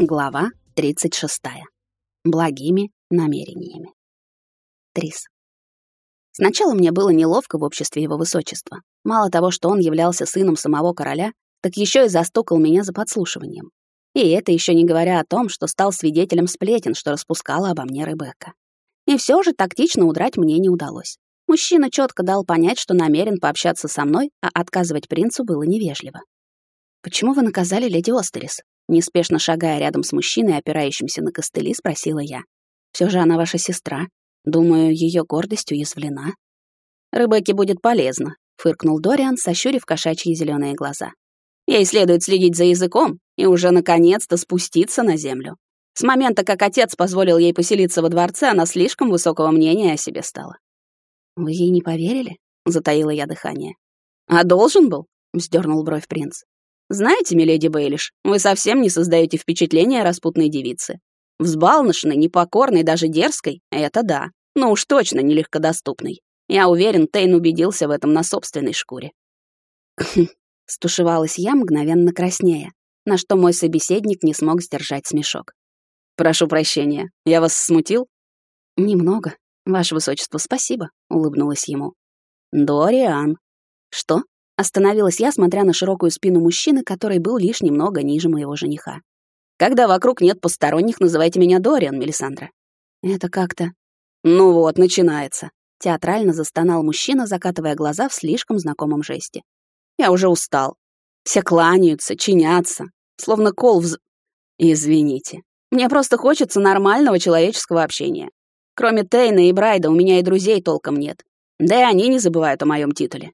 Глава 36. Благими намерениями. Трис. Сначала мне было неловко в обществе его высочества. Мало того, что он являлся сыном самого короля, так еще и застукал меня за подслушиванием. И это еще не говоря о том, что стал свидетелем сплетен, что распускала обо мне Ребекка. И все же тактично удрать мне не удалось. Мужчина четко дал понять, что намерен пообщаться со мной, а отказывать принцу было невежливо. «Почему вы наказали леди Остерис?» Неспешно шагая рядом с мужчиной, опирающимся на костыли, спросила я. Все же она ваша сестра. Думаю, ее гордость уязвлена». «Рыбаке будет полезно», — фыркнул Дориан, сощурив кошачьи зеленые глаза. «Ей следует следить за языком и уже наконец-то спуститься на землю. С момента, как отец позволил ей поселиться во дворце, она слишком высокого мнения о себе стала». «Вы ей не поверили?» — затаила я дыхание. «А должен был?» — вздернул бровь принц. Знаете, миледи Бейлиш, вы совсем не создаете впечатления распутной девицы. Взбалношенной, непокорной, даже дерзкой — это да, но уж точно не легкодоступной. Я уверен, Тейн убедился в этом на собственной шкуре. Стушевалась я, мгновенно краснея, на что мой собеседник не смог сдержать смешок. «Прошу прощения, я вас смутил?» «Немного. Ваше высочество, спасибо», — улыбнулась ему. «Дориан». «Что?» Остановилась я, смотря на широкую спину мужчины, который был лишь немного ниже моего жениха. «Когда вокруг нет посторонних, называйте меня Дориан, Мелисандра». «Это как-то...» «Ну вот, начинается», — театрально застонал мужчина, закатывая глаза в слишком знакомом жесте. «Я уже устал. Все кланяются, чинятся, словно кол вз... Извините. Мне просто хочется нормального человеческого общения. Кроме Тейна и Брайда у меня и друзей толком нет. Да и они не забывают о моем титуле.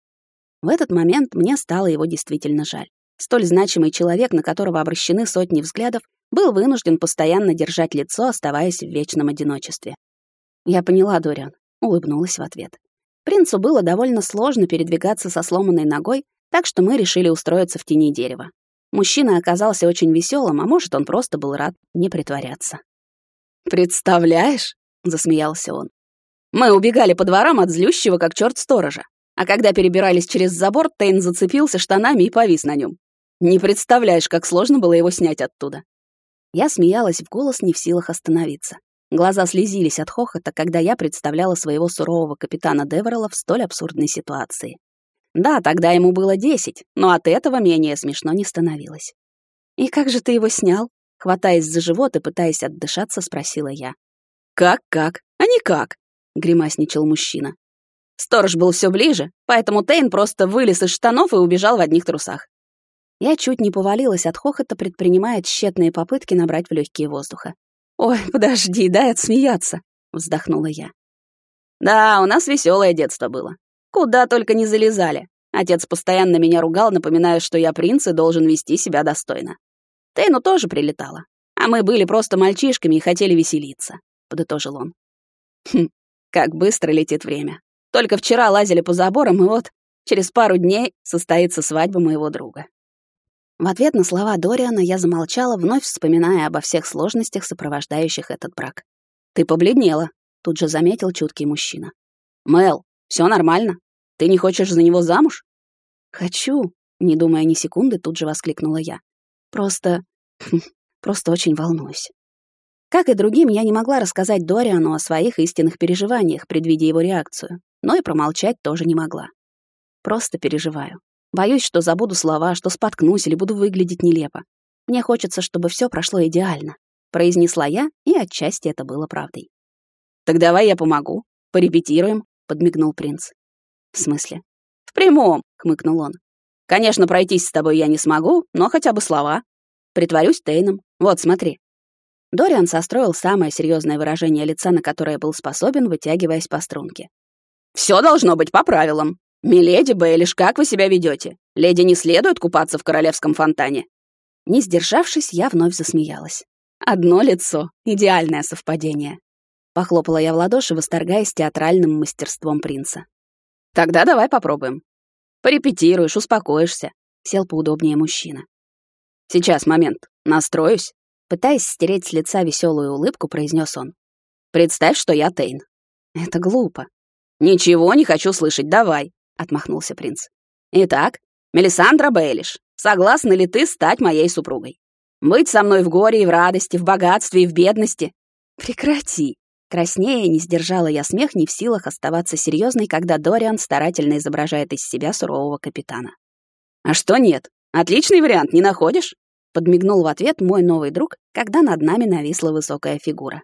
В этот момент мне стало его действительно жаль. Столь значимый человек, на которого обращены сотни взглядов, был вынужден постоянно держать лицо, оставаясь в вечном одиночестве. «Я поняла, Дориан», — улыбнулась в ответ. Принцу было довольно сложно передвигаться со сломанной ногой, так что мы решили устроиться в тени дерева. Мужчина оказался очень веселым, а может, он просто был рад не притворяться. «Представляешь?» — засмеялся он. «Мы убегали по дворам от злющего, как черт сторожа. А когда перебирались через забор, Тейн зацепился штанами и повис на нем. Не представляешь, как сложно было его снять оттуда. Я смеялась в голос, не в силах остановиться. Глаза слезились от хохота, когда я представляла своего сурового капитана Деверла в столь абсурдной ситуации. Да, тогда ему было десять, но от этого менее смешно не становилось. «И как же ты его снял?» Хватаясь за живот и пытаясь отдышаться, спросила я. «Как-как? А никак!» — гримасничал мужчина. Сторож был все ближе, поэтому Тейн просто вылез из штанов и убежал в одних трусах. Я чуть не повалилась от хохота, предпринимая тщетные попытки набрать в легкие воздуха. «Ой, подожди, дай отсмеяться», — вздохнула я. «Да, у нас веселое детство было. Куда только не залезали. Отец постоянно меня ругал, напоминая, что я принц и должен вести себя достойно. Тейну тоже прилетало. А мы были просто мальчишками и хотели веселиться», — подытожил он. «Хм, как быстро летит время. Только вчера лазили по заборам, и вот через пару дней состоится свадьба моего друга. В ответ на слова Дориана я замолчала, вновь вспоминая обо всех сложностях, сопровождающих этот брак. «Ты побледнела», — тут же заметил чуткий мужчина. «Мэл, все нормально? Ты не хочешь за него замуж?» «Хочу», — не думая ни секунды, тут же воскликнула я. «Просто... просто очень волнуюсь». Как и другим, я не могла рассказать Дориану о своих истинных переживаниях, предвидя его реакцию но и промолчать тоже не могла. Просто переживаю. Боюсь, что забуду слова, что споткнусь или буду выглядеть нелепо. Мне хочется, чтобы все прошло идеально, произнесла я, и отчасти это было правдой. Так давай я помогу. Порепетируем, подмигнул принц. В смысле? В прямом, хмыкнул он. Конечно, пройтись с тобой я не смогу, но хотя бы слова. Притворюсь Тейном. Вот, смотри. Дориан состроил самое серьезное выражение лица, на которое был способен, вытягиваясь по струнке. Все должно быть по правилам. Миледи Бейлиш, как вы себя ведете? Леди не следует купаться в королевском фонтане. Не сдержавшись, я вновь засмеялась. Одно лицо. Идеальное совпадение. Похлопала я в ладоши, восторгаясь театральным мастерством принца. Тогда давай попробуем. Порепетируешь, успокоишься. Сел поудобнее мужчина. Сейчас, момент. Настроюсь. Пытаясь стереть с лица веселую улыбку, произнес он. Представь, что я Тейн. Это глупо. «Ничего не хочу слышать, давай», — отмахнулся принц. «Итак, Мелисандра Бейлиш, согласна ли ты стать моей супругой?» Быть со мной в горе и в радости, в богатстве и в бедности. Прекрати. Краснее не сдержала я смех, не в силах оставаться серьезной, когда Дориан старательно изображает из себя сурового капитана. А что нет? Отличный вариант, не находишь? Подмигнул в ответ мой новый друг, когда над нами нависла высокая фигура.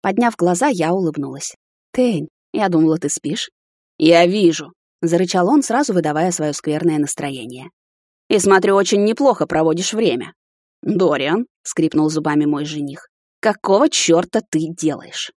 Подняв глаза, я улыбнулась. «Тейн, я думала, ты спишь». «Я вижу», — зарычал он, сразу выдавая свое скверное настроение. «И смотрю, очень неплохо проводишь время». «Дориан», — скрипнул зубами мой жених, — «какого чёрта ты делаешь?»